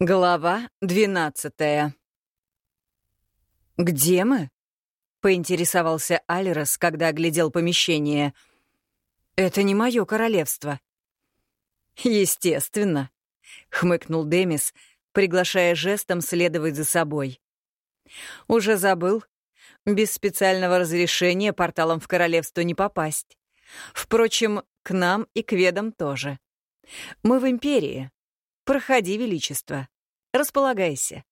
Глава двенадцатая. «Где мы?» — поинтересовался Алерос, когда оглядел помещение. «Это не мое королевство». «Естественно», — хмыкнул Демис, приглашая жестом следовать за собой. «Уже забыл? Без специального разрешения порталом в королевство не попасть. Впрочем, к нам и к ведам тоже. Мы в Империи, Проходи, Величество. Располагайся.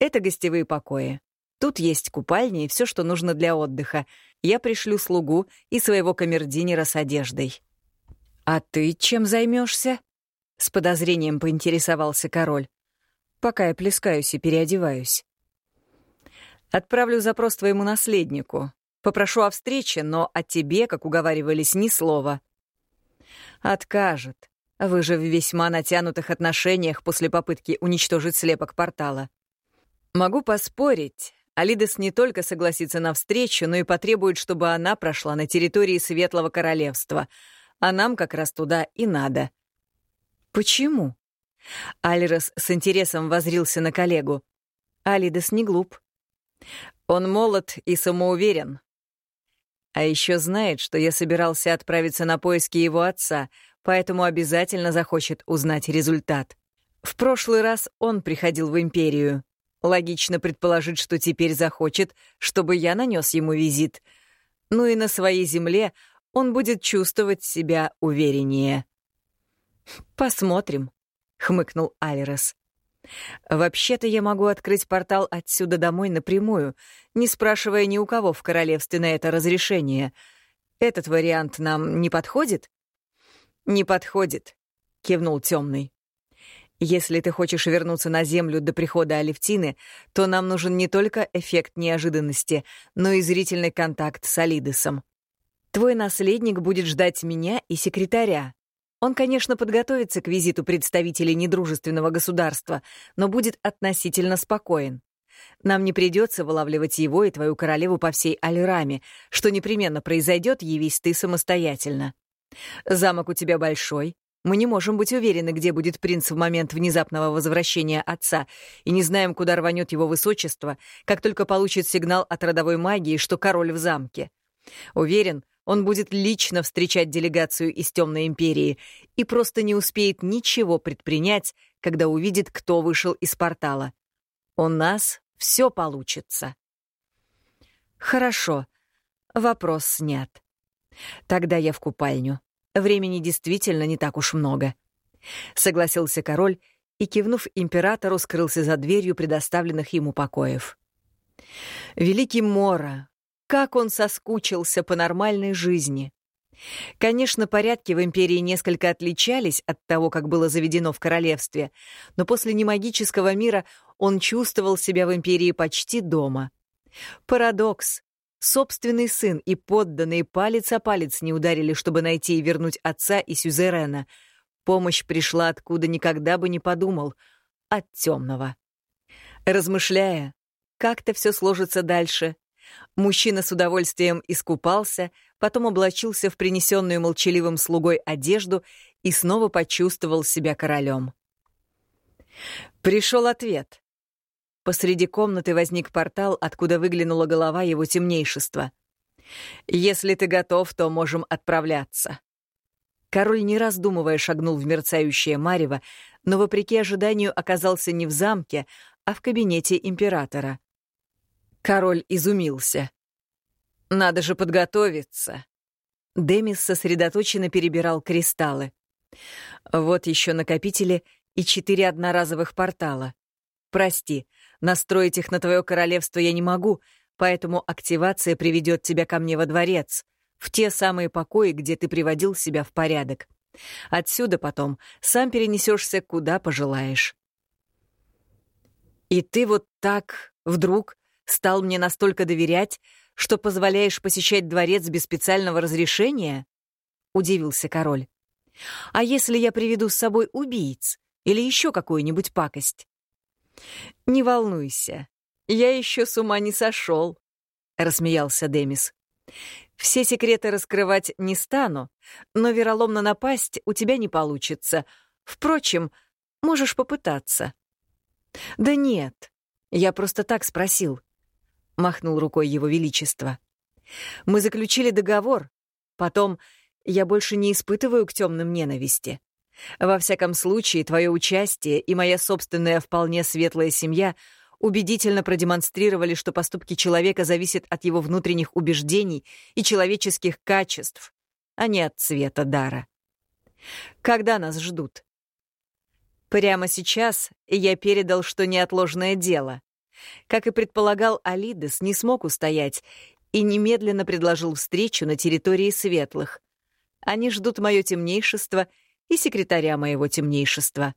Это гостевые покои. Тут есть купальня и все, что нужно для отдыха. Я пришлю слугу и своего камердинера с одеждой. «А ты чем займешься? с подозрением поинтересовался король. «Пока я плескаюсь и переодеваюсь». «Отправлю запрос твоему наследнику. Попрошу о встрече, но о тебе, как уговаривались, ни слова». «Откажет. Вы же в весьма натянутых отношениях после попытки уничтожить слепок портала. Могу поспорить, Алидес не только согласится на встречу, но и потребует, чтобы она прошла на территории Светлого Королевства, а нам как раз туда и надо. Почему? Алирос с интересом возрился на коллегу. Алидес не глуп. Он молод и самоуверен. А еще знает, что я собирался отправиться на поиски его отца, поэтому обязательно захочет узнать результат. В прошлый раз он приходил в Империю. Логично предположить, что теперь захочет, чтобы я нанес ему визит. Ну и на своей земле он будет чувствовать себя увереннее. «Посмотрим», — хмыкнул Алирос. «Вообще-то я могу открыть портал отсюда домой напрямую, не спрашивая ни у кого в королевстве на это разрешение. Этот вариант нам не подходит?» «Не подходит», — кивнул темный. «Если ты хочешь вернуться на Землю до прихода Алевтины, то нам нужен не только эффект неожиданности, но и зрительный контакт с Алидесом. Твой наследник будет ждать меня и секретаря. Он, конечно, подготовится к визиту представителей недружественного государства, но будет относительно спокоен. Нам не придется вылавливать его и твою королеву по всей Алираме, что непременно произойдет, явись ты самостоятельно. Замок у тебя большой. Мы не можем быть уверены, где будет принц в момент внезапного возвращения отца, и не знаем, куда рванет его высочество, как только получит сигнал от родовой магии, что король в замке. Уверен, он будет лично встречать делегацию из Темной Империи и просто не успеет ничего предпринять, когда увидит, кто вышел из портала. У нас все получится. Хорошо. Вопрос снят. Тогда я в купальню. Времени действительно не так уж много. Согласился король и, кивнув императору, скрылся за дверью предоставленных ему покоев. Великий Мора, как он соскучился по нормальной жизни. Конечно, порядки в империи несколько отличались от того, как было заведено в королевстве, но после немагического мира он чувствовал себя в империи почти дома. Парадокс. Собственный сын и подданные палец о палец не ударили, чтобы найти и вернуть отца и сюзерена. Помощь пришла, откуда никогда бы не подумал. От темного. Размышляя, как-то все сложится дальше. Мужчина с удовольствием искупался, потом облачился в принесенную молчаливым слугой одежду и снова почувствовал себя королем. Пришел ответ. Посреди комнаты возник портал, откуда выглянула голова его темнейшества. «Если ты готов, то можем отправляться». Король, не раздумывая, шагнул в мерцающее марево, но, вопреки ожиданию, оказался не в замке, а в кабинете императора. Король изумился. «Надо же подготовиться». Демис сосредоточенно перебирал кристаллы. Вот еще накопители и четыре одноразовых портала. Прости, Настроить их на твое королевство я не могу, поэтому активация приведет тебя ко мне во дворец, в те самые покои, где ты приводил себя в порядок. Отсюда потом сам перенесешься куда пожелаешь. И ты вот так вдруг стал мне настолько доверять, что позволяешь посещать дворец без специального разрешения? Удивился король. А если я приведу с собой убийц или еще какую-нибудь пакость? «Не волнуйся, я еще с ума не сошел», — рассмеялся Демис. «Все секреты раскрывать не стану, но вероломно напасть у тебя не получится. Впрочем, можешь попытаться. «Да нет, я просто так спросил», — махнул рукой его величество. «Мы заключили договор. Потом я больше не испытываю к темным ненависти. Во всяком случае, твое участие и моя собственная вполне светлая семья убедительно продемонстрировали, что поступки человека зависят от его внутренних убеждений и человеческих качеств, а не от цвета дара. Когда нас ждут? Прямо сейчас я передал, что неотложное дело. Как и предполагал Алидес, не смог устоять и немедленно предложил встречу на территории светлых. Они ждут мое темнейшество и секретаря моего темнейшества.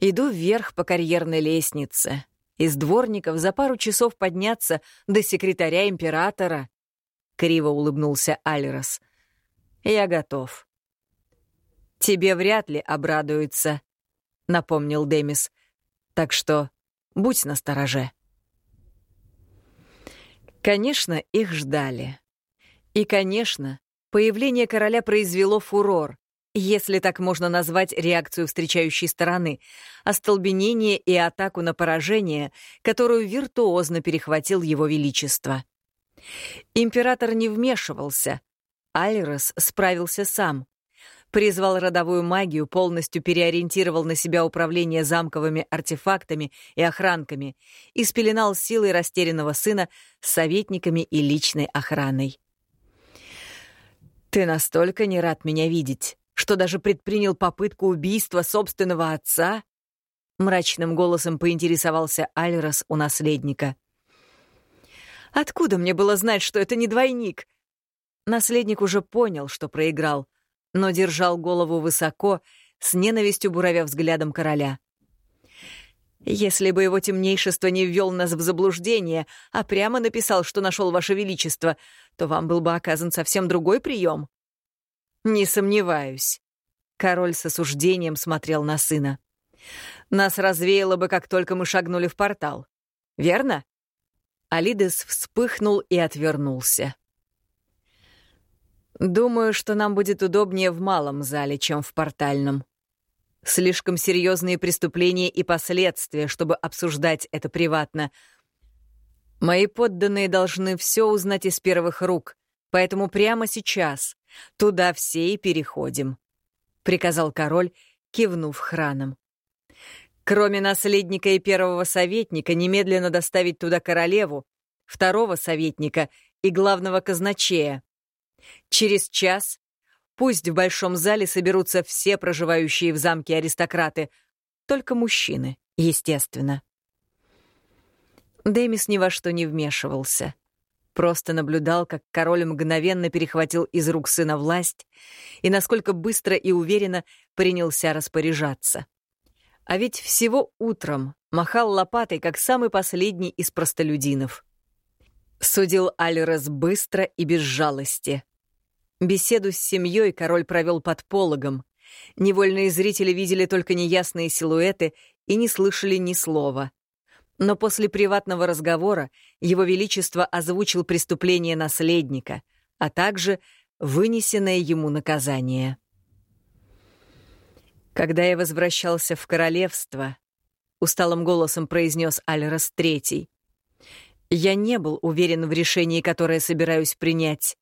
Иду вверх по карьерной лестнице. Из дворников за пару часов подняться до секретаря императора. Криво улыбнулся Альрос. Я готов. Тебе вряд ли обрадуются, напомнил Демис. Так что будь настороже. Конечно, их ждали. И, конечно, появление короля произвело фурор, если так можно назвать реакцию встречающей стороны, остолбенение и атаку на поражение, которую виртуозно перехватил его величество. Император не вмешивался. Альрос справился сам призвал родовую магию, полностью переориентировал на себя управление замковыми артефактами и охранками и спеленал силой растерянного сына с советниками и личной охраной. «Ты настолько не рад меня видеть, что даже предпринял попытку убийства собственного отца?» Мрачным голосом поинтересовался Альрос у наследника. «Откуда мне было знать, что это не двойник?» Наследник уже понял, что проиграл — но держал голову высоко, с ненавистью буравя взглядом короля. «Если бы его темнейшество не ввел нас в заблуждение, а прямо написал, что нашел ваше величество, то вам был бы оказан совсем другой прием». «Не сомневаюсь». Король с осуждением смотрел на сына. «Нас развеяло бы, как только мы шагнули в портал. Верно?» Алидес вспыхнул и отвернулся. Думаю, что нам будет удобнее в малом зале, чем в портальном. Слишком серьезные преступления и последствия, чтобы обсуждать это приватно. Мои подданные должны все узнать из первых рук, поэтому прямо сейчас туда все и переходим», — приказал король, кивнув храном. «Кроме наследника и первого советника, немедленно доставить туда королеву, второго советника и главного казначея. Через час пусть в большом зале соберутся все проживающие в замке аристократы, только мужчины, естественно. Демис ни во что не вмешивался. Просто наблюдал, как король мгновенно перехватил из рук сына власть и насколько быстро и уверенно принялся распоряжаться. А ведь всего утром махал лопатой, как самый последний из простолюдинов. Судил Альрес быстро и без жалости. Беседу с семьей король провел под пологом. Невольные зрители видели только неясные силуэты и не слышали ни слова. Но после приватного разговора его величество озвучил преступление наследника, а также вынесенное ему наказание. «Когда я возвращался в королевство», — усталым голосом произнес Альрос Третий, «я не был уверен в решении, которое собираюсь принять.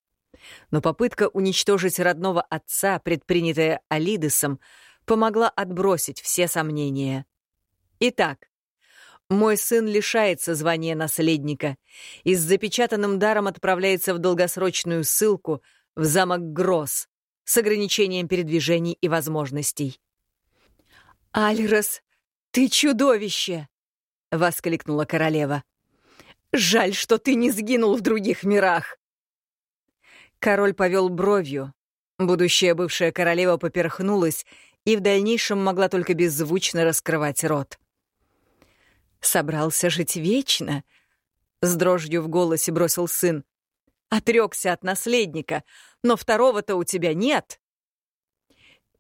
Но попытка уничтожить родного отца, предпринятая Алидесом, помогла отбросить все сомнения. Итак, мой сын лишается звания наследника и с запечатанным даром отправляется в долгосрочную ссылку в замок Гросс с ограничением передвижений и возможностей. «Альрос, ты чудовище!» — воскликнула королева. «Жаль, что ты не сгинул в других мирах!» Король повел бровью. Будущая бывшая королева поперхнулась и в дальнейшем могла только беззвучно раскрывать рот. «Собрался жить вечно?» — с дрожью в голосе бросил сын. «Отрекся от наследника, но второго-то у тебя нет».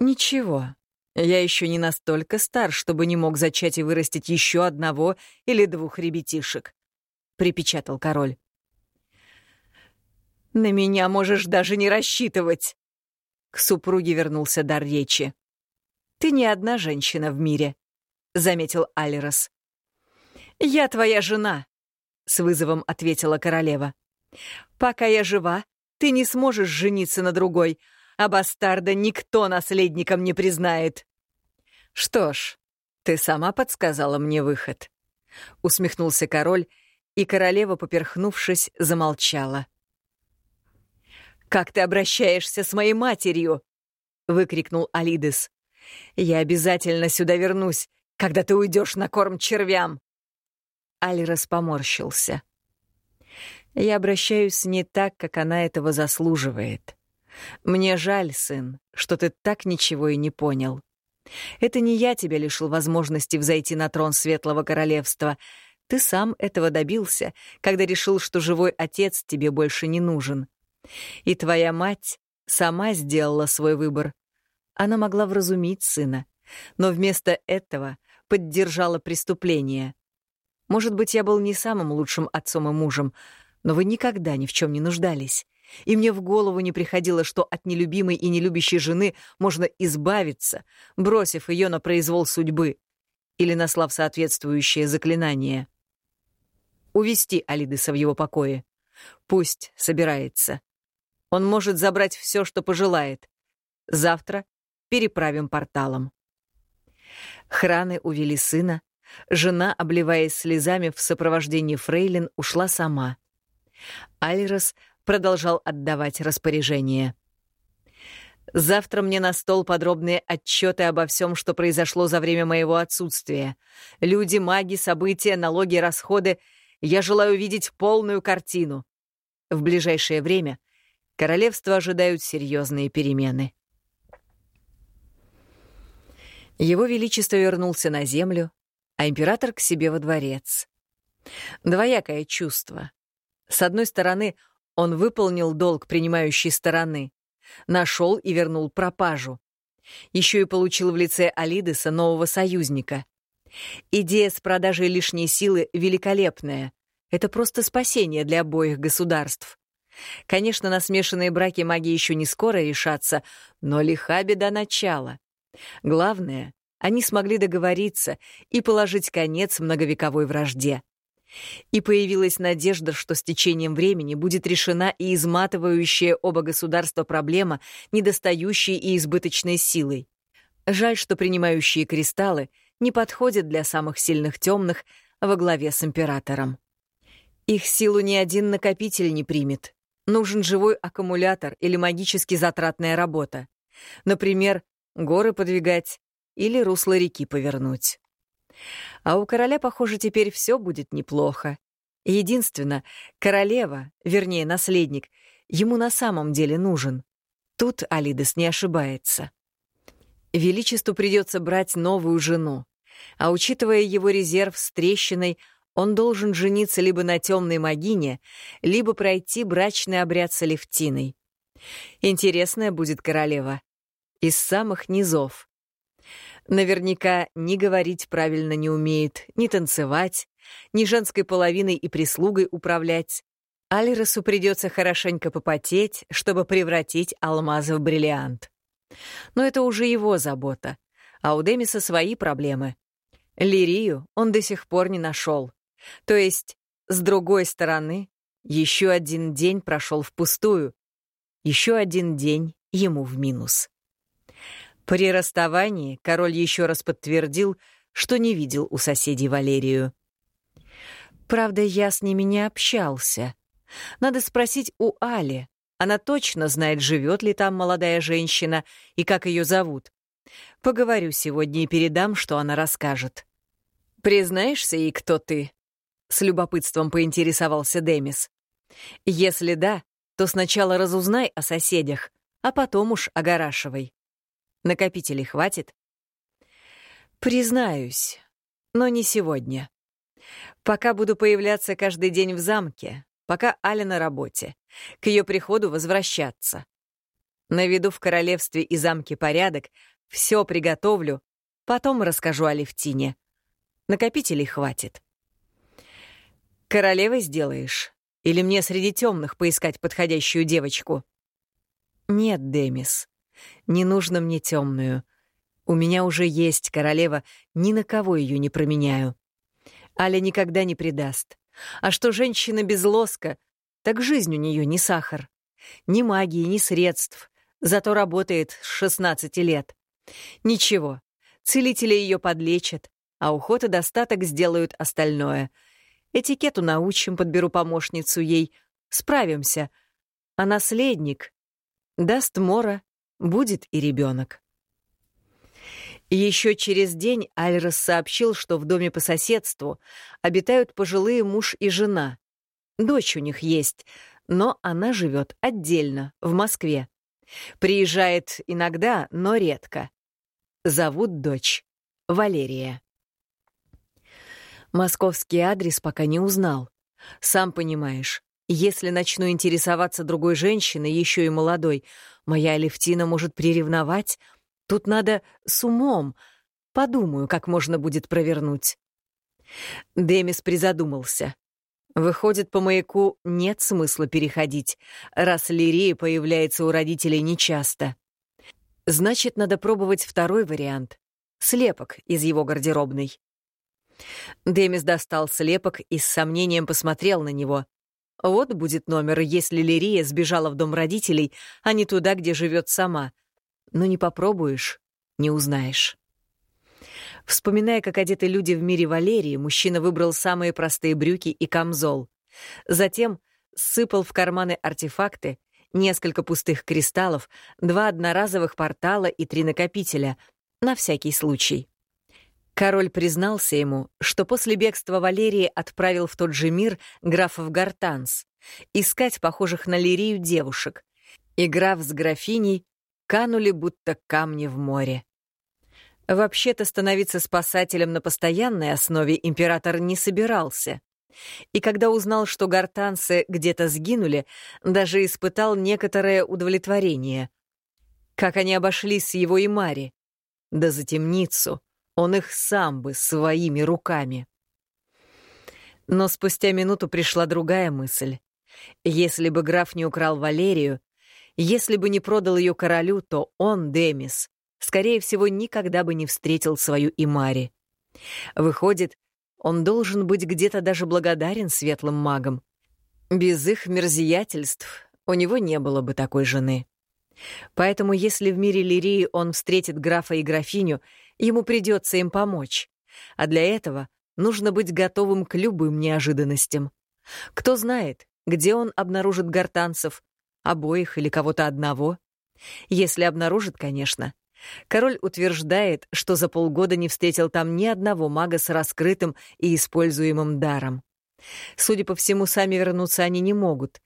«Ничего, я еще не настолько стар, чтобы не мог зачать и вырастить еще одного или двух ребятишек», — припечатал король. «На меня можешь даже не рассчитывать!» К супруге вернулся дар речи. «Ты не одна женщина в мире», — заметил Алирос. «Я твоя жена», — с вызовом ответила королева. «Пока я жива, ты не сможешь жениться на другой, а бастарда никто наследником не признает». «Что ж, ты сама подсказала мне выход», — усмехнулся король, и королева, поперхнувшись, замолчала. «Как ты обращаешься с моей матерью?» — выкрикнул Алидес. «Я обязательно сюда вернусь, когда ты уйдешь на корм червям!» Альрос поморщился. «Я обращаюсь не так, как она этого заслуживает. Мне жаль, сын, что ты так ничего и не понял. Это не я тебя лишил возможности взойти на трон Светлого Королевства. Ты сам этого добился, когда решил, что живой отец тебе больше не нужен. И твоя мать сама сделала свой выбор. Она могла вразумить сына, но вместо этого поддержала преступление. Может быть, я был не самым лучшим отцом и мужем, но вы никогда ни в чем не нуждались. И мне в голову не приходило, что от нелюбимой и нелюбящей жены можно избавиться, бросив ее на произвол судьбы или наслав соответствующее заклинание. Увести Алидеса в его покое. Пусть собирается. Он может забрать все, что пожелает. Завтра переправим порталом. Храны увели сына. Жена, обливаясь слезами в сопровождении фрейлин, ушла сама. Альрос продолжал отдавать распоряжения. Завтра мне на стол подробные отчеты обо всем, что произошло за время моего отсутствия. Люди, маги, события, налоги, расходы. Я желаю видеть полную картину. В ближайшее время королевство ожидают серьезные перемены. Его Величество вернулся на землю, а император к себе во дворец. Двоякое чувство. С одной стороны, он выполнил долг принимающей стороны, нашел и вернул пропажу. Еще и получил в лице Алидеса нового союзника. Идея с продажей лишней силы великолепная. Это просто спасение для обоих государств. Конечно, на смешанные браки маги еще не скоро решатся, но лиха беда начала. Главное, они смогли договориться и положить конец многовековой вражде. И появилась надежда, что с течением времени будет решена и изматывающая оба государства проблема недостающей и избыточной силой. Жаль, что принимающие кристаллы не подходят для самых сильных темных во главе с императором. Их силу ни один накопитель не примет. Нужен живой аккумулятор или магически затратная работа. Например, горы подвигать или русло реки повернуть. А у короля, похоже, теперь все будет неплохо. Единственно, королева, вернее, наследник, ему на самом деле нужен. Тут Алидес не ошибается. Величеству придется брать новую жену, а учитывая его резерв с трещиной, он должен жениться либо на темной магине, либо пройти брачный обряд с Алевтиной. Интересная будет королева. Из самых низов. Наверняка ни говорить правильно не умеет, ни танцевать, ни женской половиной и прислугой управлять. Алиросу придется хорошенько попотеть, чтобы превратить алмазы в бриллиант. Но это уже его забота, а у Демиса свои проблемы. Лирию он до сих пор не нашел. То есть, с другой стороны, еще один день прошел впустую, еще один день ему в минус. При расставании король еще раз подтвердил, что не видел у соседей Валерию. Правда, я с ними не общался. Надо спросить у Али. Она точно знает, живет ли там молодая женщина и как ее зовут. Поговорю сегодня и передам, что она расскажет. «Признаешься ей, кто ты?» — с любопытством поинтересовался Демис. «Если да, то сначала разузнай о соседях, а потом уж огорашивай». Накопителей хватит? Признаюсь, но не сегодня. Пока буду появляться каждый день в замке, пока Аля на работе, к ее приходу возвращаться. Наведу в королевстве и замке порядок, все приготовлю, потом расскажу о Левтине. Накопителей хватит. Королевой сделаешь? Или мне среди темных поискать подходящую девочку? Нет, Демис. Не нужно мне темную. У меня уже есть королева, ни на кого ее не променяю. Аля никогда не предаст. А что женщина без лоска, так жизнь у нее не сахар. Ни магии, ни средств. Зато работает с 16 лет. Ничего, целители ее подлечат, а уход и достаток сделают остальное. Этикету научим, подберу помощницу ей. Справимся. А наследник даст Мора, будет и ребенок. Еще через день Альрос сообщил, что в доме по соседству обитают пожилые муж и жена. Дочь у них есть, но она живет отдельно, в Москве. Приезжает иногда, но редко. Зовут дочь Валерия. Московский адрес пока не узнал. Сам понимаешь, если начну интересоваться другой женщиной, еще и молодой, моя Алевтина может приревновать — Тут надо с умом. Подумаю, как можно будет провернуть. Демис призадумался. Выходит, по маяку нет смысла переходить, раз Лирия появляется у родителей нечасто. Значит, надо пробовать второй вариант — слепок из его гардеробной. Демис достал слепок и с сомнением посмотрел на него. Вот будет номер, если Лирия сбежала в дом родителей, а не туда, где живет сама — но не попробуешь — не узнаешь. Вспоминая, как одеты люди в мире Валерии, мужчина выбрал самые простые брюки и камзол. Затем сыпал в карманы артефакты, несколько пустых кристаллов, два одноразовых портала и три накопителя, на всякий случай. Король признался ему, что после бегства Валерии отправил в тот же мир графов Гартанс искать похожих на Лирию девушек, и граф с графиней канули будто камни в море. Вообще-то становиться спасателем на постоянной основе император не собирался. И когда узнал, что гортанцы где-то сгинули, даже испытал некоторое удовлетворение. Как они обошлись с его и Мари. Да за темницу он их сам бы своими руками. Но спустя минуту пришла другая мысль. Если бы граф не украл Валерию, если бы не продал ее королю, то он, Демис, скорее всего, никогда бы не встретил свою Имари. Выходит, он должен быть где-то даже благодарен светлым магам. Без их мерзиятельств у него не было бы такой жены. Поэтому если в мире Лирии он встретит графа и графиню, ему придется им помочь. А для этого нужно быть готовым к любым неожиданностям. Кто знает, где он обнаружит гортанцев, Обоих или кого-то одного? Если обнаружит, конечно. Король утверждает, что за полгода не встретил там ни одного мага с раскрытым и используемым даром. Судя по всему, сами вернуться они не могут.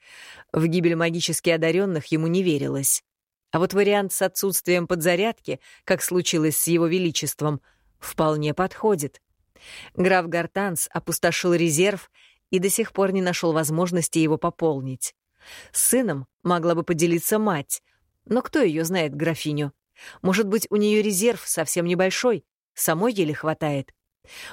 В гибель магически одаренных ему не верилось. А вот вариант с отсутствием подзарядки, как случилось с его величеством, вполне подходит. Граф Гартанс опустошил резерв и до сих пор не нашел возможности его пополнить. С сыном могла бы поделиться мать, но кто ее знает, графиню? Может быть, у нее резерв совсем небольшой, самой еле хватает.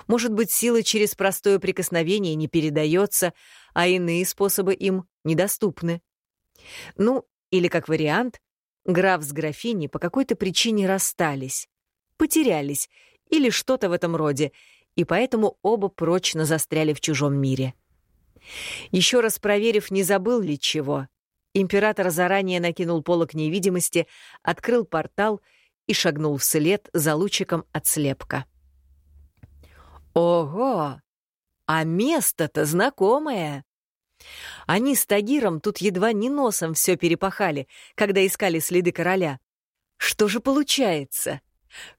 Может быть, сила через простое прикосновение не передается, а иные способы им недоступны. Ну, или как вариант, граф с графиней по какой-то причине расстались, потерялись или что-то в этом роде, и поэтому оба прочно застряли в чужом мире. Еще раз проверив, не забыл ли чего, император заранее накинул полок невидимости, открыл портал и шагнул вслед за лучиком от слепка. «Ого! А место-то знакомое!» Они с Тагиром тут едва не носом все перепахали, когда искали следы короля. Что же получается?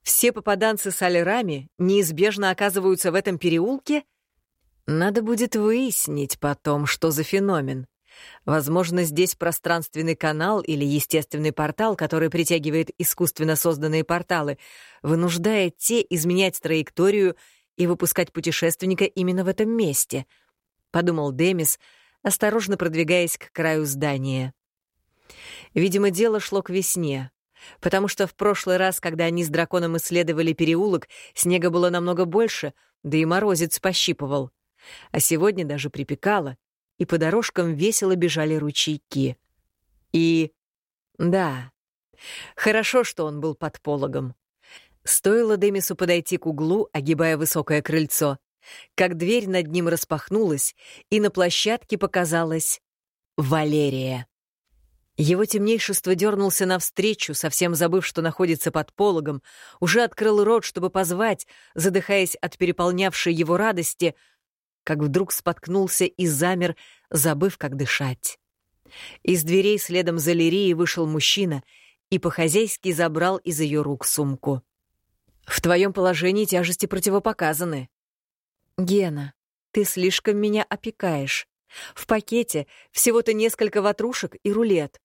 Все попаданцы с алерами неизбежно оказываются в этом переулке — надо будет выяснить потом, что за феномен. Возможно, здесь пространственный канал или естественный портал, который притягивает искусственно созданные порталы, вынуждает те изменять траекторию и выпускать путешественника именно в этом месте, — подумал Демис, осторожно продвигаясь к краю здания. Видимо, дело шло к весне, потому что в прошлый раз, когда они с драконом исследовали переулок, снега было намного больше, да и морозец пощипывал. А сегодня даже припекало, и по дорожкам весело бежали ручейки. И... да, хорошо, что он был под пологом. Стоило Демису подойти к углу, огибая высокое крыльцо, как дверь над ним распахнулась, и на площадке показалась Валерия. Его темнейшество дернулся навстречу, совсем забыв, что находится под пологом, уже открыл рот, чтобы позвать, задыхаясь от переполнявшей его радости, как вдруг споткнулся и замер, забыв, как дышать. Из дверей следом за Лирией вышел мужчина и по-хозяйски забрал из ее рук сумку. «В твоем положении тяжести противопоказаны». «Гена, ты слишком меня опекаешь. В пакете всего-то несколько ватрушек и рулет.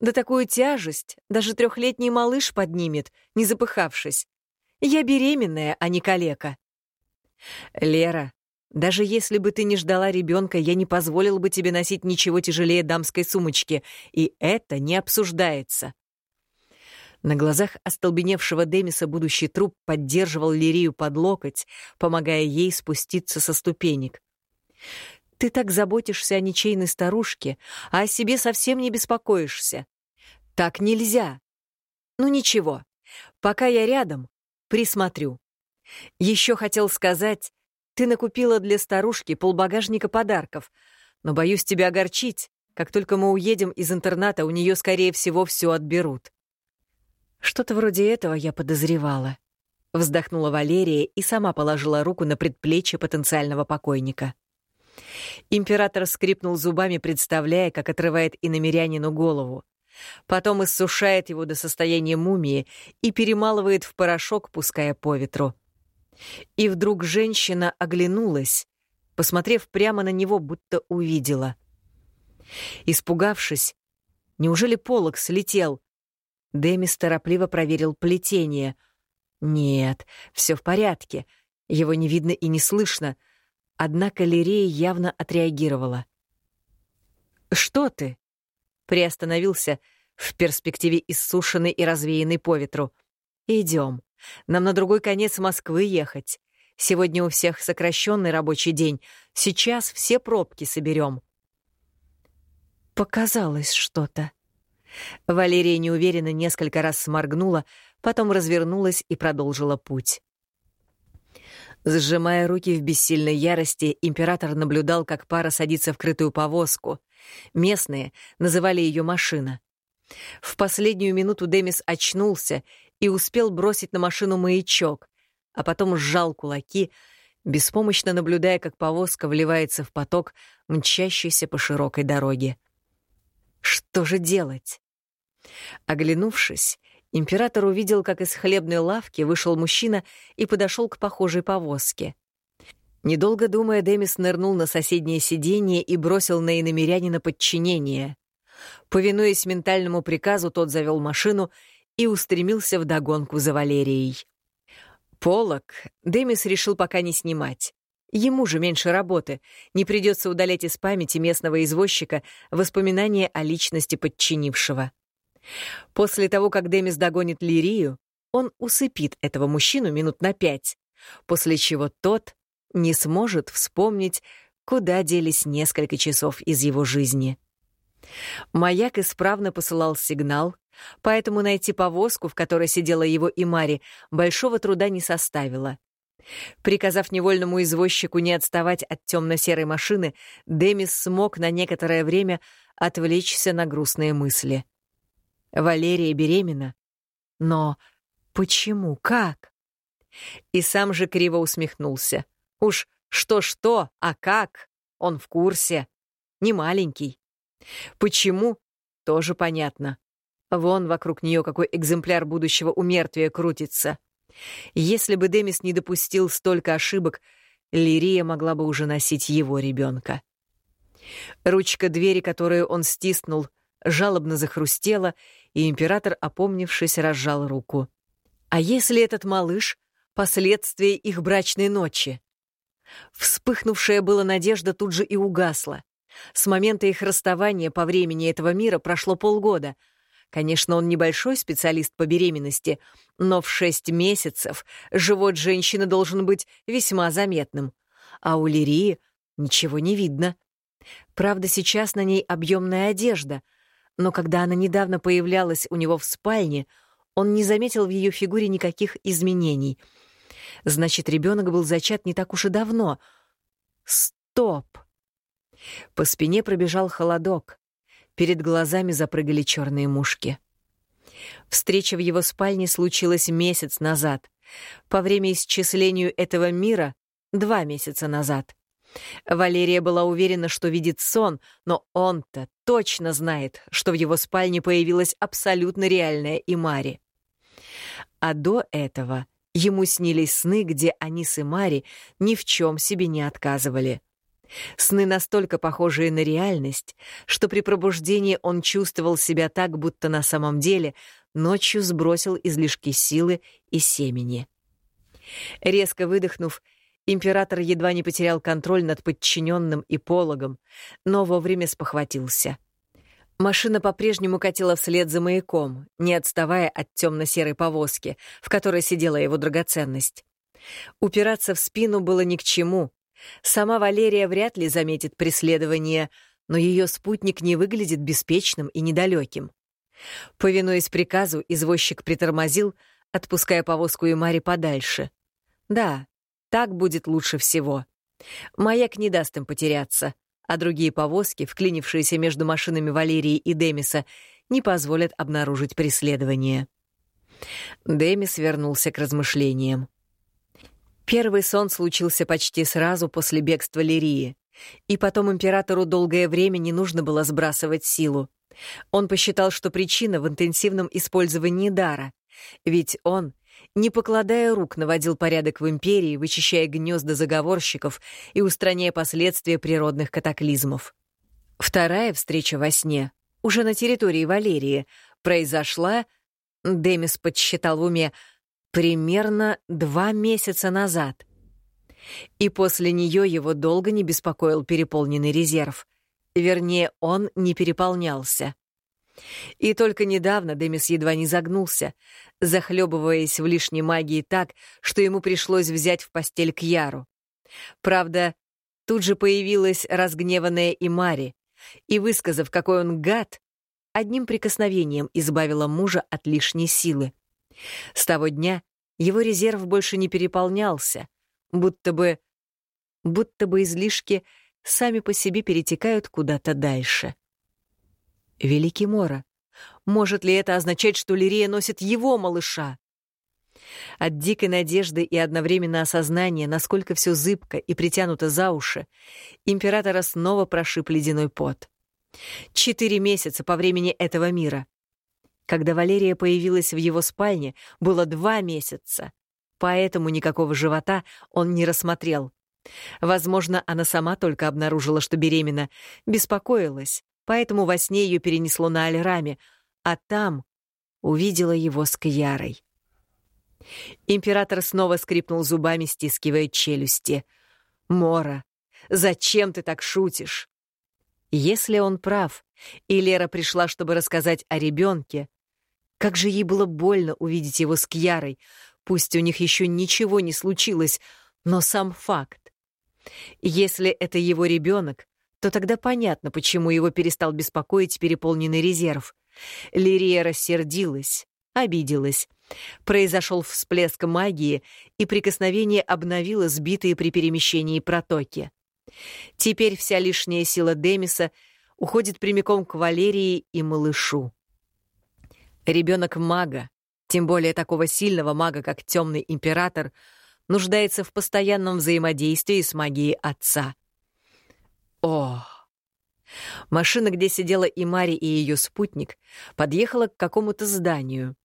Да такую тяжесть даже трехлетний малыш поднимет, не запыхавшись. Я беременная, а не калека». «Лера, даже если бы ты не ждала ребенка, я не позволил бы тебе носить ничего тяжелее дамской сумочки, и это не обсуждается. На глазах остолбеневшего Демиса будущий труп поддерживал Лирию под локоть, помогая ей спуститься со ступенек. «Ты так заботишься о ничейной старушке, а о себе совсем не беспокоишься. Так нельзя. Ну ничего, пока я рядом, присмотрю. Еще хотел сказать, ты накупила для старушки полбагажника подарков, но боюсь тебя огорчить. Как только мы уедем из интерната, у нее, скорее всего, все отберут. Что-то вроде этого я подозревала. Вздохнула Валерия и сама положила руку на предплечье потенциального покойника. Император скрипнул зубами, представляя, как отрывает иномерянину голову. Потом иссушает его до состояния мумии и перемалывает в порошок, пуская по ветру. И вдруг женщина оглянулась, посмотрев прямо на него, будто увидела. Испугавшись, неужели полог слетел? Демис торопливо проверил плетение. Нет, все в порядке, его не видно и не слышно. Однако Лирея явно отреагировала. «Что ты?» Приостановился, в перспективе иссушенный и развеянный по ветру. «Идем». Нам на другой конец Москвы ехать. Сегодня у всех сокращенный рабочий день. Сейчас все пробки соберем. Показалось что-то. Валерия неуверенно несколько раз сморгнула, потом развернулась и продолжила путь. Сжимая руки в бессильной ярости, император наблюдал, как пара садится в крытую повозку. Местные называли ее машина. В последнюю минуту Демис очнулся и успел бросить на машину маячок, а потом сжал кулаки, беспомощно наблюдая, как повозка вливается в поток, мчащийся по широкой дороге. Что же делать? Оглянувшись, император увидел, как из хлебной лавки вышел мужчина и подошел к похожей повозке. Недолго думая, Демис нырнул на соседнее сиденье и бросил на иномерянина подчинение. Повинуясь ментальному приказу, тот завел машину и устремился в догонку за Валерией. Полок Демис решил пока не снимать. Ему же меньше работы, не придется удалять из памяти местного извозчика воспоминания о личности подчинившего. После того, как Демис догонит Лирию, он усыпит этого мужчину минут на пять, после чего тот не сможет вспомнить, куда делись несколько часов из его жизни. Маяк исправно посылал сигнал, поэтому найти повозку, в которой сидела его и Мари, большого труда не составило. Приказав невольному извозчику не отставать от темно-серой машины, Демис смог на некоторое время отвлечься на грустные мысли. Валерия беременна. Но почему? Как? И сам же криво усмехнулся. Уж что-что, а как? Он в курсе. Не маленький. Почему? Тоже понятно. Вон вокруг нее какой экземпляр будущего умертвия крутится. Если бы Демис не допустил столько ошибок, Лирия могла бы уже носить его ребенка. Ручка двери, которую он стиснул, жалобно захрустела, и император, опомнившись, разжал руку. А если этот малыш — последствия их брачной ночи? Вспыхнувшая была надежда тут же и угасла. С момента их расставания по времени этого мира прошло полгода. Конечно, он небольшой специалист по беременности, но в шесть месяцев живот женщины должен быть весьма заметным. А у Лирии ничего не видно. Правда, сейчас на ней объемная одежда, но когда она недавно появлялась у него в спальне, он не заметил в ее фигуре никаких изменений. Значит, ребенок был зачат не так уж и давно. Стоп! По спине пробежал холодок. Перед глазами запрыгали черные мушки. Встреча в его спальне случилась месяц назад. По время исчислению этого мира — два месяца назад. Валерия была уверена, что видит сон, но он-то точно знает, что в его спальне появилась абсолютно реальная Имари. А до этого ему снились сны, где они с Имари ни в чем себе не отказывали. Сны настолько похожие на реальность, что при пробуждении он чувствовал себя так, будто на самом деле ночью сбросил излишки силы и семени. Резко выдохнув, император едва не потерял контроль над подчиненным и пологом, но вовремя спохватился. Машина по-прежнему катила вслед за маяком, не отставая от темно-серой повозки, в которой сидела его драгоценность. Упираться в спину было ни к чему. Сама Валерия вряд ли заметит преследование, но ее спутник не выглядит беспечным и недалеким. Повинуясь приказу, извозчик притормозил, отпуская повозку и Мари подальше. Да, так будет лучше всего. Маяк не даст им потеряться — а другие повозки, вклинившиеся между машинами Валерии и Демиса, не позволят обнаружить преследование. Демис вернулся к размышлениям. Первый сон случился почти сразу после бегства Лирии, и потом императору долгое время не нужно было сбрасывать силу. Он посчитал, что причина в интенсивном использовании дара, ведь он не покладая рук, наводил порядок в империи, вычищая гнезда заговорщиков и устраняя последствия природных катаклизмов. Вторая встреча во сне, уже на территории Валерии, произошла, Демис подсчитал в уме, примерно два месяца назад. И после нее его долго не беспокоил переполненный резерв. Вернее, он не переполнялся. И только недавно Демис едва не загнулся, захлебываясь в лишней магии так, что ему пришлось взять в постель к Яру. Правда, тут же появилась разгневанная Имари, и, высказав, какой он гад, одним прикосновением избавила мужа от лишней силы. С того дня его резерв больше не переполнялся, будто бы... будто бы излишки сами по себе перетекают куда-то дальше. Великий Мора. Может ли это означать, что Лирия носит его малыша? От дикой надежды и одновременно осознания, насколько все зыбко и притянуто за уши, императора снова прошиб ледяной пот. Четыре месяца по времени этого мира. Когда Валерия появилась в его спальне, было два месяца, поэтому никакого живота он не рассмотрел. Возможно, она сама только обнаружила, что беременна, беспокоилась, поэтому во сне ее перенесло на Альраме, а там увидела его с Кьярой. Император снова скрипнул зубами, стискивая челюсти. «Мора, зачем ты так шутишь?» Если он прав, и Лера пришла, чтобы рассказать о ребенке, как же ей было больно увидеть его с Кьярой, пусть у них еще ничего не случилось, но сам факт. Если это его ребенок, то тогда понятно, почему его перестал беспокоить переполненный резерв. Лирия рассердилась, обиделась. Произошел всплеск магии, и прикосновение обновило сбитые при перемещении протоки. Теперь вся лишняя сила Демиса уходит прямиком к Валерии и малышу. Ребенок мага, тем более такого сильного мага, как Темный Император, нуждается в постоянном взаимодействии с магией отца — о! Машина, где сидела и Мари, и ее спутник, подъехала к какому-то зданию.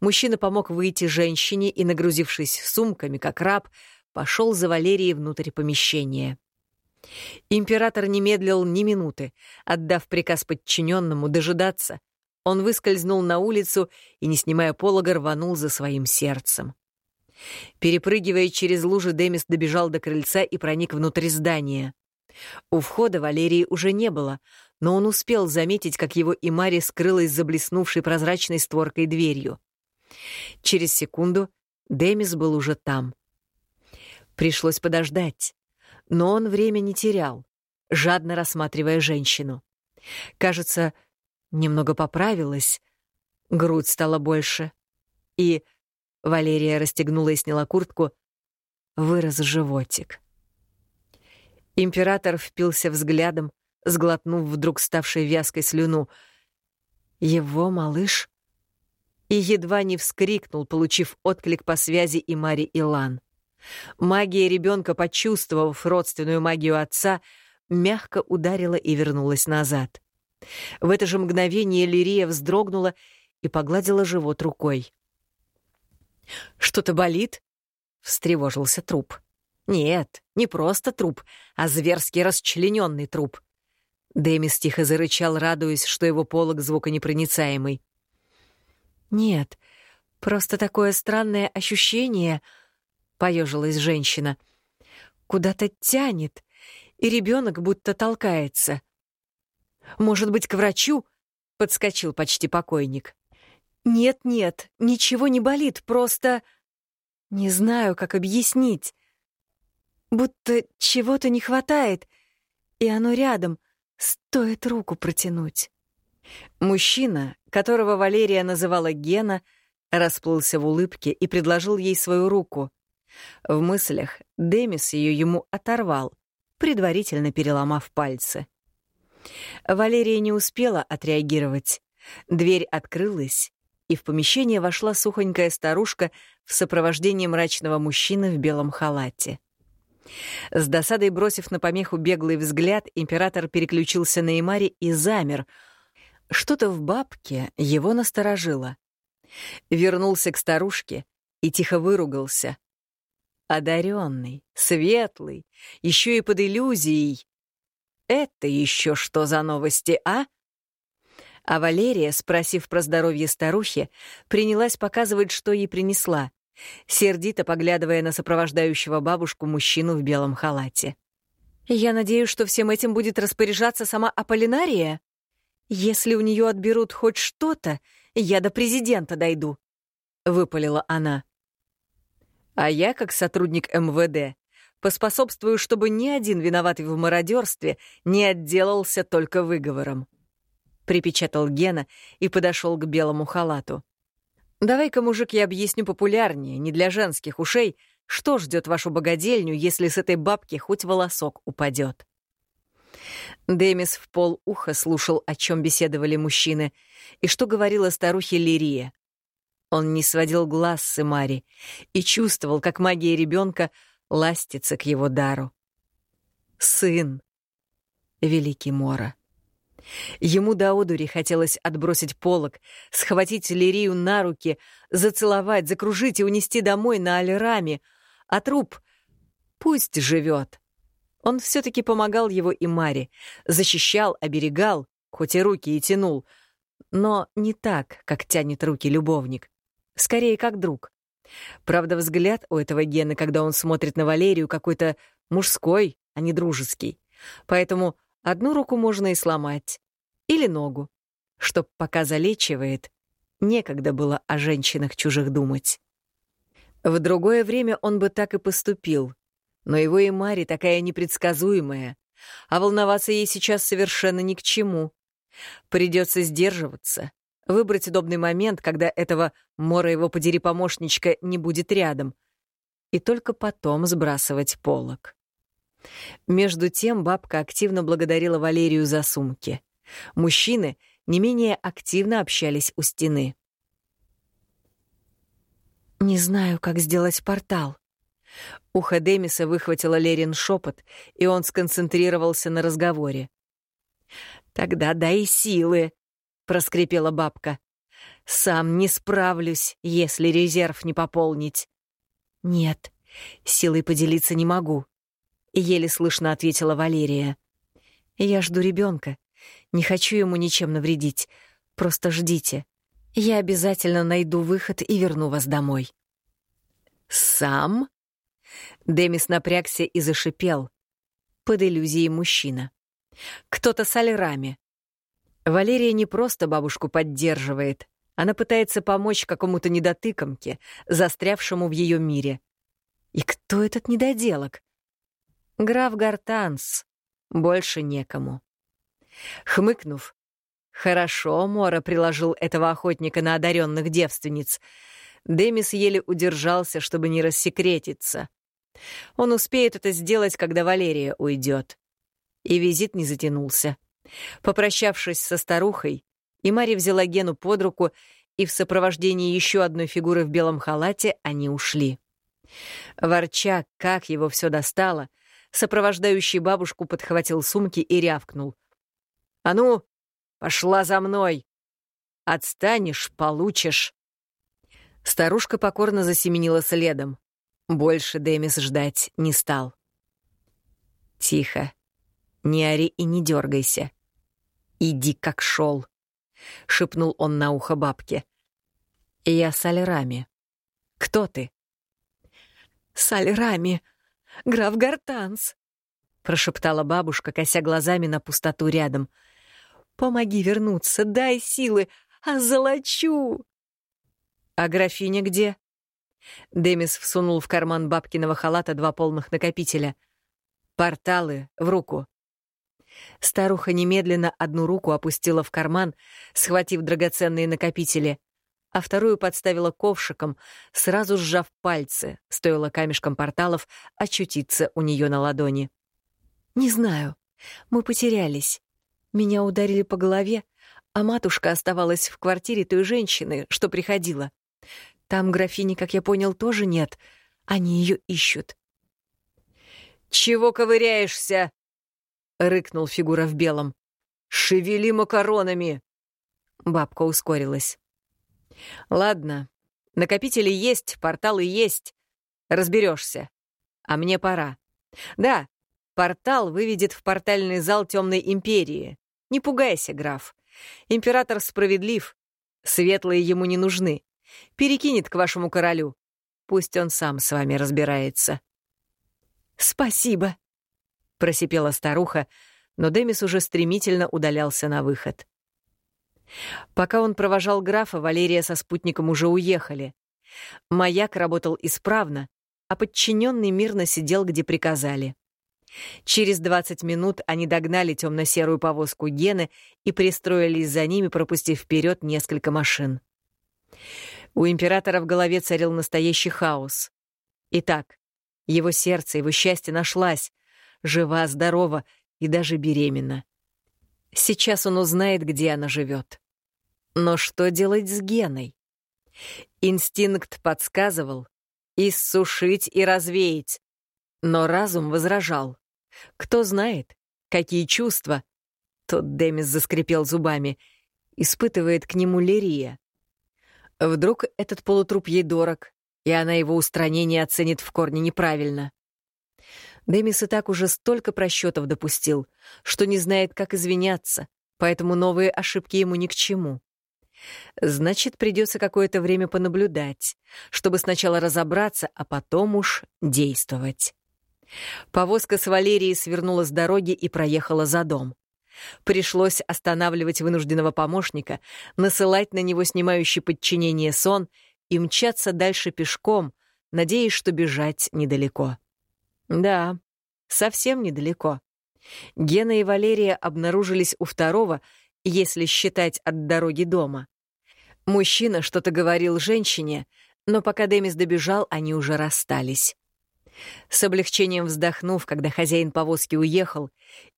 Мужчина помог выйти женщине и, нагрузившись сумками, как раб, пошел за Валерией внутрь помещения. Император не медлил ни минуты, отдав приказ подчиненному дожидаться. Он выскользнул на улицу и, не снимая полога, рванул за своим сердцем. Перепрыгивая через лужи, Демис добежал до крыльца и проник внутрь здания. У входа Валерии уже не было, но он успел заметить, как его Имари скрылась за блеснувшей прозрачной створкой дверью. Через секунду Демис был уже там. Пришлось подождать, но он время не терял, жадно рассматривая женщину. Кажется, немного поправилась, грудь стала больше. И Валерия расстегнула и сняла куртку, вырос животик. Император впился взглядом, сглотнув вдруг ставшей вязкой слюну. Его малыш? И едва не вскрикнул, получив отклик по связи и Мари Илан. Магия ребенка, почувствовав родственную магию отца, мягко ударила и вернулась назад. В это же мгновение Лирия вздрогнула и погладила живот рукой. «Что-то болит?» — встревожился труп. «Нет, не просто труп, а зверски расчлененный труп». Демис тихо зарычал, радуясь, что его полог звуконепроницаемый. «Нет, просто такое странное ощущение», — поежилась женщина. «Куда-то тянет, и ребенок будто толкается». «Может быть, к врачу?» — подскочил почти покойник. «Нет-нет, ничего не болит, просто...» «Не знаю, как объяснить. Будто чего-то не хватает, и оно рядом, стоит руку протянуть». Мужчина, которого Валерия называла Гена, расплылся в улыбке и предложил ей свою руку. В мыслях Демис ее ему оторвал, предварительно переломав пальцы. Валерия не успела отреагировать. Дверь открылась, и в помещение вошла сухонькая старушка в сопровождении мрачного мужчины в белом халате. С досадой бросив на помеху беглый взгляд, император переключился на Имари и замер. Что-то в бабке его насторожило. Вернулся к старушке и тихо выругался. Одаренный, светлый, еще и под иллюзией. Это еще что за новости, а? А Валерия, спросив про здоровье старухи, принялась показывать, что ей принесла, сердито поглядывая на сопровождающего бабушку мужчину в белом халате. «Я надеюсь, что всем этим будет распоряжаться сама Аполлинария? Если у нее отберут хоть что-то, я до президента дойду», — выпалила она. А я, как сотрудник МВД, поспособствую, чтобы ни один виноватый в мародерстве не отделался только выговором. Припечатал Гена и подошел к белому халату. Давай-ка, мужик, я объясню популярнее, не для женских ушей, что ждет вашу богадельню, если с этой бабки хоть волосок упадет. Демис в пол уха слушал, о чем беседовали мужчины, и что говорила старухе Лирия. Он не сводил глаз с Имари и чувствовал, как магия ребенка — ластится к его дару. Сын. Великий Мора. Ему до одури хотелось отбросить полог, схватить Лирию на руки, зацеловать, закружить и унести домой на Альраме, а труп пусть живет. Он все-таки помогал его и Маре, защищал, оберегал, хоть и руки и тянул, но не так, как тянет руки любовник, скорее как друг. Правда, взгляд у этого Гены, когда он смотрит на Валерию, какой-то мужской, а не дружеский. Поэтому одну руку можно и сломать. Или ногу. Чтоб пока залечивает, некогда было о женщинах чужих думать. В другое время он бы так и поступил. Но его и Мари такая непредсказуемая, а волноваться ей сейчас совершенно ни к чему. Придется сдерживаться, Выбрать удобный момент, когда этого Мора его подери помощничка не будет рядом. И только потом сбрасывать полок. Между тем бабка активно благодарила Валерию за сумки. Мужчины не менее активно общались у стены. «Не знаю, как сделать портал». Ухо Демиса выхватило Лерин шепот, и он сконцентрировался на разговоре. «Тогда дай силы», — проскрипела бабка. «Сам не справлюсь, если резерв не пополнить». «Нет, силой поделиться не могу», — еле слышно ответила Валерия. «Я жду ребенка. Не хочу ему ничем навредить. Просто ждите. Я обязательно найду выход и верну вас домой». «Сам?» Демис напрягся и зашипел. Под иллюзией мужчина. «Кто-то с альрами. Валерия не просто бабушку поддерживает, она пытается помочь какому-то недотыкомке, застрявшему в ее мире. И кто этот недоделок? Граф Гартанс. Больше некому. Хмыкнув, хорошо Мора приложил этого охотника на одаренных девственниц. Демис еле удержался, чтобы не рассекретиться. Он успеет это сделать, когда Валерия уйдет. И визит не затянулся. Попрощавшись со старухой, Имари взяла Гену под руку, и в сопровождении еще одной фигуры в белом халате они ушли. Ворча, как его все достало, сопровождающий бабушку подхватил сумки и рявкнул. «А ну, пошла за мной! Отстанешь — получишь!» Старушка покорно засеменила следом. Больше Демис ждать не стал. «Тихо. Не ори и не дергайся. Иди как шел», — шепнул он на ухо бабке. «Я с Альрами. Кто ты?» «С Альрами. Граф Гартанс», — прошептала бабушка, кося глазами на пустоту рядом. «Помоги вернуться, дай силы, озолочу!» «А графиня где?» Демис всунул в карман бабкиного халата два полных накопителя. «Порталы в руку». Старуха немедленно одну руку опустила в карман, схватив драгоценные накопители, а вторую подставила ковшиком, сразу сжав пальцы, стоило камешком порталов очутиться у нее на ладони. «Не знаю. Мы потерялись. Меня ударили по голове, а матушка оставалась в квартире той женщины, что приходила. Там графини, как я понял, тоже нет. Они ее ищут. «Чего ковыряешься?» — рыкнул фигура в белом. «Шевели макаронами!» Бабка ускорилась. «Ладно, накопители есть, порталы есть. Разберешься. А мне пора. Да, портал выведет в портальный зал Темной Империи. Не пугайся, граф. Император справедлив. Светлые ему не нужны. Перекинет к вашему королю. Пусть он сам с вами разбирается». «Спасибо», — просипела старуха, но Демис уже стремительно удалялся на выход. Пока он провожал графа, Валерия со спутником уже уехали. Маяк работал исправно, а подчиненный мирно сидел, где приказали. Через 20 минут они догнали темно-серую повозку Гены и пристроились за ними, пропустив вперед несколько машин. У императора в голове царил настоящий хаос. Итак, его сердце, его счастье нашлась. Жива, здорова и даже беременна. Сейчас он узнает, где она живет. Но что делать с Геной? Инстинкт подсказывал иссушить и развеять. Но разум возражал. Кто знает, какие чувства, тот Демис заскрипел зубами, испытывает к нему Лирия. Вдруг этот полутруп ей дорог, и она его устранение оценит в корне неправильно. Демис и так уже столько просчетов допустил, что не знает, как извиняться, поэтому новые ошибки ему ни к чему. Значит, придется какое-то время понаблюдать, чтобы сначала разобраться, а потом уж действовать. Повозка с Валерией свернула с дороги и проехала за дом. Пришлось останавливать вынужденного помощника, насылать на него снимающий подчинение сон и мчаться дальше пешком, надеясь, что бежать недалеко. Да, совсем недалеко. Гена и Валерия обнаружились у второго, если считать от дороги дома. Мужчина что-то говорил женщине, но пока Демис добежал, они уже расстались. С облегчением вздохнув, когда хозяин повозки уехал,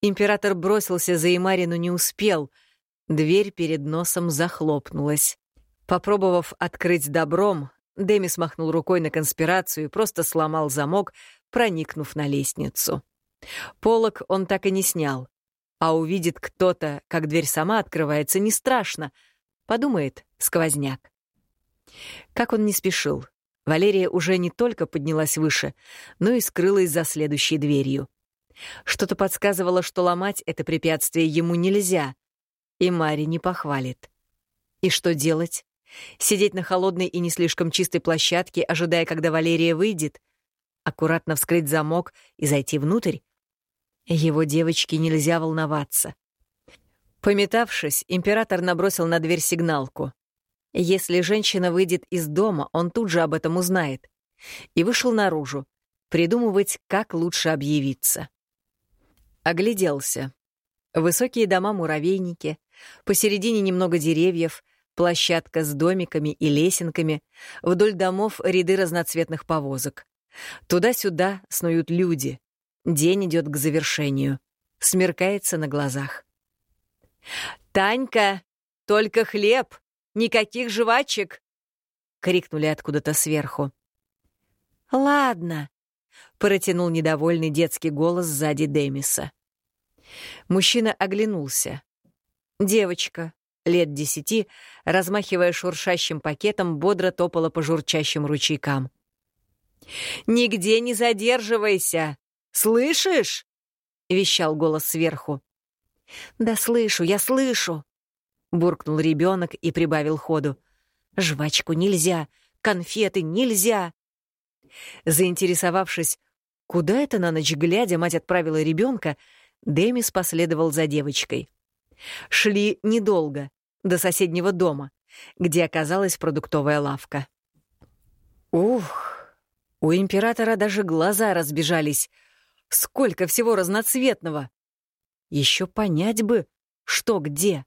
император бросился за Имари, но не успел. Дверь перед носом захлопнулась. Попробовав открыть добром, Демис махнул рукой на конспирацию и просто сломал замок, проникнув на лестницу. Полок он так и не снял. А увидит кто-то, как дверь сама открывается, не страшно. Подумает, сквозняк. Как он не спешил, Валерия уже не только поднялась выше, но и скрылась за следующей дверью. Что-то подсказывало, что ломать это препятствие ему нельзя, и Мари не похвалит. И что делать? Сидеть на холодной и не слишком чистой площадке, ожидая, когда Валерия выйдет? Аккуратно вскрыть замок и зайти внутрь? Его девочке нельзя волноваться. Пометавшись, император набросил на дверь сигналку. Если женщина выйдет из дома, он тут же об этом узнает. И вышел наружу, придумывать, как лучше объявиться. Огляделся. Высокие дома-муравейники, посередине немного деревьев, площадка с домиками и лесенками, вдоль домов ряды разноцветных повозок. Туда-сюда снуют люди. День идет к завершению. Смеркается на глазах. «Танька, только хлеб! Никаких жвачек!» — крикнули откуда-то сверху. «Ладно», — протянул недовольный детский голос сзади Демиса. Мужчина оглянулся. Девочка, лет десяти, размахивая шуршащим пакетом, бодро топала по журчащим ручейкам. «Нигде не задерживайся! Слышишь?» — вещал голос сверху. «Да слышу, я слышу!» — буркнул ребенок и прибавил ходу. «Жвачку нельзя, конфеты нельзя!» Заинтересовавшись, куда это на ночь глядя мать отправила ребенка, Демис последовал за девочкой. Шли недолго, до соседнего дома, где оказалась продуктовая лавка. Ух, у императора даже глаза разбежались. Сколько всего разноцветного! Еще понять бы, что где.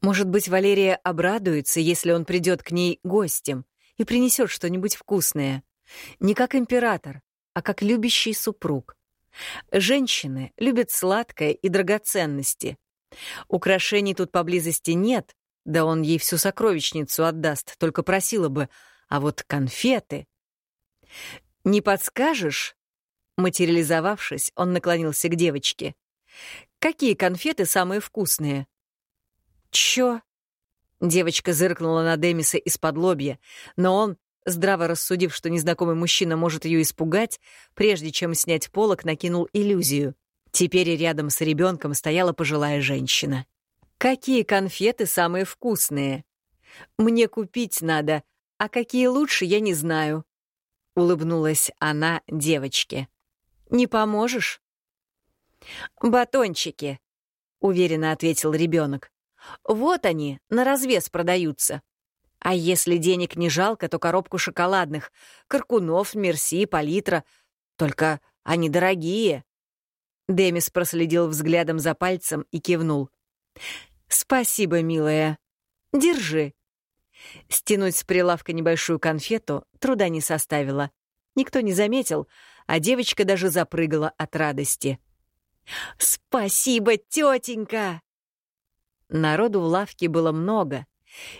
Может быть, Валерия обрадуется, если он придет к ней гостем и принесет что-нибудь вкусное. Не как император, а как любящий супруг. Женщины любят сладкое и драгоценности. Украшений тут поблизости нет, да он ей всю сокровищницу отдаст, только просила бы, а вот конфеты... «Не подскажешь?» Материализовавшись, он наклонился к девочке. «Какие конфеты самые вкусные?» «Чё?» Девочка зыркнула на Демиса из-под лобья, но он, здраво рассудив, что незнакомый мужчина может ее испугать, прежде чем снять полок, накинул иллюзию. Теперь рядом с ребенком стояла пожилая женщина. «Какие конфеты самые вкусные? Мне купить надо, а какие лучше, я не знаю», — улыбнулась она девочке. «Не поможешь?» «Батончики», — уверенно ответил ребенок. «Вот они, на развес продаются. А если денег не жалко, то коробку шоколадных. Каркунов, Мерси, Палитра. Только они дорогие». Демис проследил взглядом за пальцем и кивнул. «Спасибо, милая. Держи». Стянуть с прилавка небольшую конфету труда не составило. Никто не заметил, а девочка даже запрыгала от радости. «Спасибо, тетенька!» Народу в лавке было много.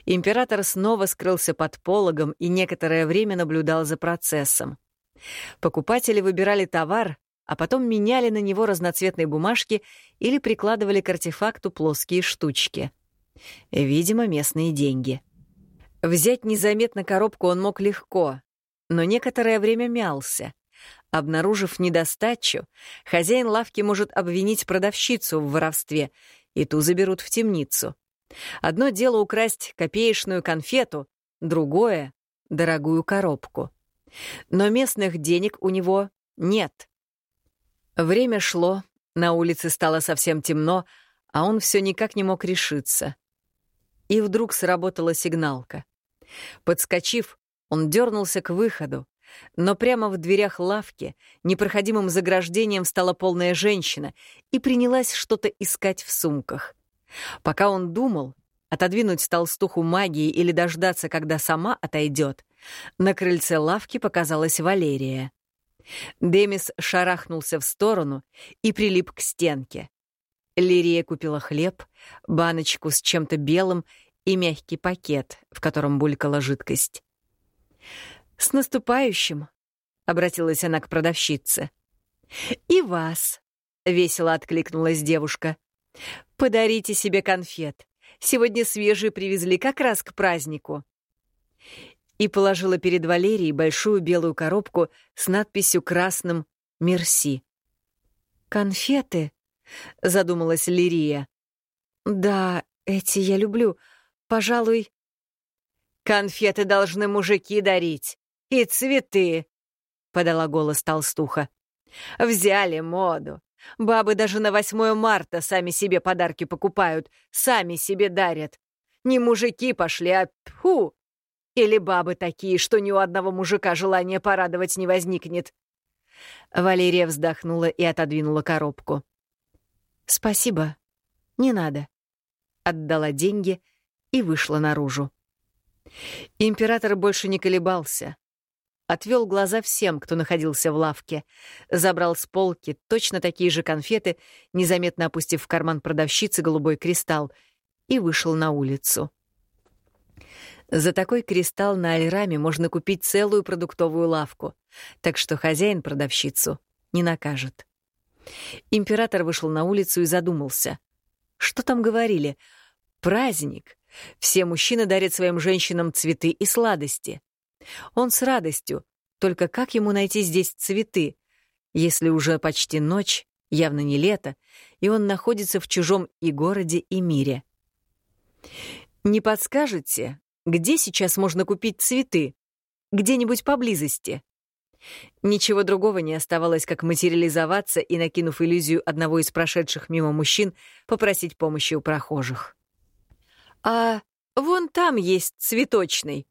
Император снова скрылся под пологом и некоторое время наблюдал за процессом. Покупатели выбирали товар, а потом меняли на него разноцветные бумажки или прикладывали к артефакту плоские штучки. Видимо, местные деньги. Взять незаметно коробку он мог легко, но некоторое время мялся. Обнаружив недостачу, хозяин лавки может обвинить продавщицу в воровстве, и ту заберут в темницу. Одно дело украсть копеечную конфету, другое — дорогую коробку. Но местных денег у него нет. Время шло, на улице стало совсем темно, а он все никак не мог решиться. И вдруг сработала сигналка. Подскочив, он дернулся к выходу, но прямо в дверях лавки непроходимым заграждением стала полная женщина и принялась что-то искать в сумках. Пока он думал, отодвинуть толстуху магии или дождаться, когда сама отойдет, на крыльце лавки показалась Валерия. Демис шарахнулся в сторону и прилип к стенке. Лирия купила хлеб, баночку с чем-то белым и мягкий пакет, в котором булькала жидкость. «С наступающим!» — обратилась она к продавщице. «И вас!» — весело откликнулась девушка. «Подарите себе конфет. Сегодня свежие привезли как раз к празднику» и положила перед Валерией большую белую коробку с надписью красным «Мерси». «Конфеты?» — задумалась Лирия. «Да, эти я люблю. Пожалуй...» «Конфеты должны мужики дарить. И цветы», — подала голос толстуха. «Взяли моду. Бабы даже на 8 марта сами себе подарки покупают, сами себе дарят. Не мужики пошли, а тьфу, или бабы такие, что ни у одного мужика желания порадовать не возникнет?» Валерия вздохнула и отодвинула коробку. «Спасибо. Не надо». Отдала деньги и вышла наружу. Император больше не колебался. отвел глаза всем, кто находился в лавке, забрал с полки точно такие же конфеты, незаметно опустив в карман продавщицы голубой кристалл, и вышел на улицу. За такой кристалл на Альраме можно купить целую продуктовую лавку, так что хозяин продавщицу не накажет. Император вышел на улицу и задумался. Что там говорили? Праздник. Все мужчины дарят своим женщинам цветы и сладости. Он с радостью, только как ему найти здесь цветы, если уже почти ночь, явно не лето, и он находится в чужом и городе, и мире? «Не подскажете, где сейчас можно купить цветы? Где-нибудь поблизости?» Ничего другого не оставалось, как материализоваться и, накинув иллюзию одного из прошедших мимо мужчин, попросить помощи у прохожих. «А вон там есть цветочный.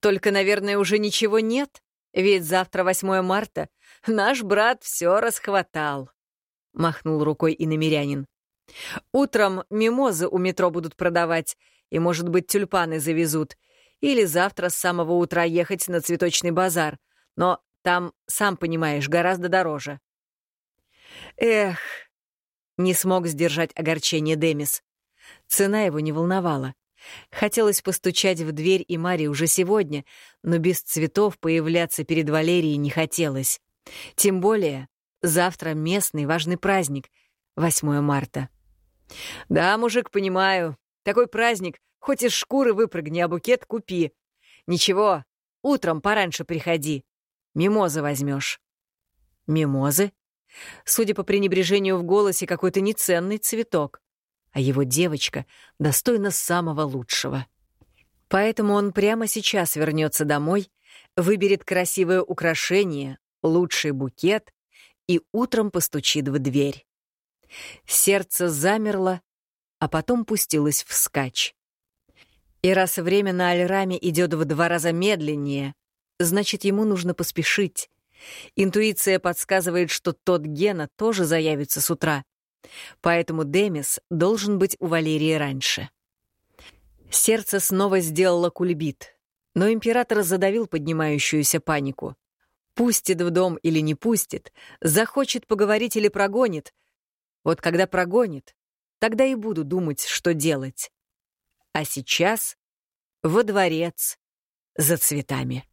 Только, наверное, уже ничего нет, ведь завтра 8 марта. Наш брат все расхватал», — махнул рукой и намерянин. «Утром мимозы у метро будут продавать, и, может быть, тюльпаны завезут. Или завтра с самого утра ехать на цветочный базар. Но там, сам понимаешь, гораздо дороже». «Эх!» — не смог сдержать огорчение Демис. Цена его не волновала. Хотелось постучать в дверь и Маре уже сегодня, но без цветов появляться перед Валерией не хотелось. Тем более завтра местный важный праздник — 8 марта. «Да, мужик, понимаю. Такой праздник, хоть из шкуры выпрыгни, а букет купи. Ничего, утром пораньше приходи. Мимозы возьмешь». «Мимозы?» Судя по пренебрежению в голосе, какой-то неценный цветок а его девочка достойна самого лучшего. Поэтому он прямо сейчас вернется домой, выберет красивое украшение, лучший букет и утром постучит в дверь. Сердце замерло, а потом пустилось вскачь. И раз время на Альраме идет в два раза медленнее, значит, ему нужно поспешить. Интуиция подсказывает, что тот Гена тоже заявится с утра — Поэтому Демис должен быть у Валерии раньше. Сердце снова сделало кульбит, но император задавил поднимающуюся панику. Пустит в дом или не пустит, захочет поговорить или прогонит. Вот когда прогонит, тогда и буду думать, что делать. А сейчас во дворец за цветами.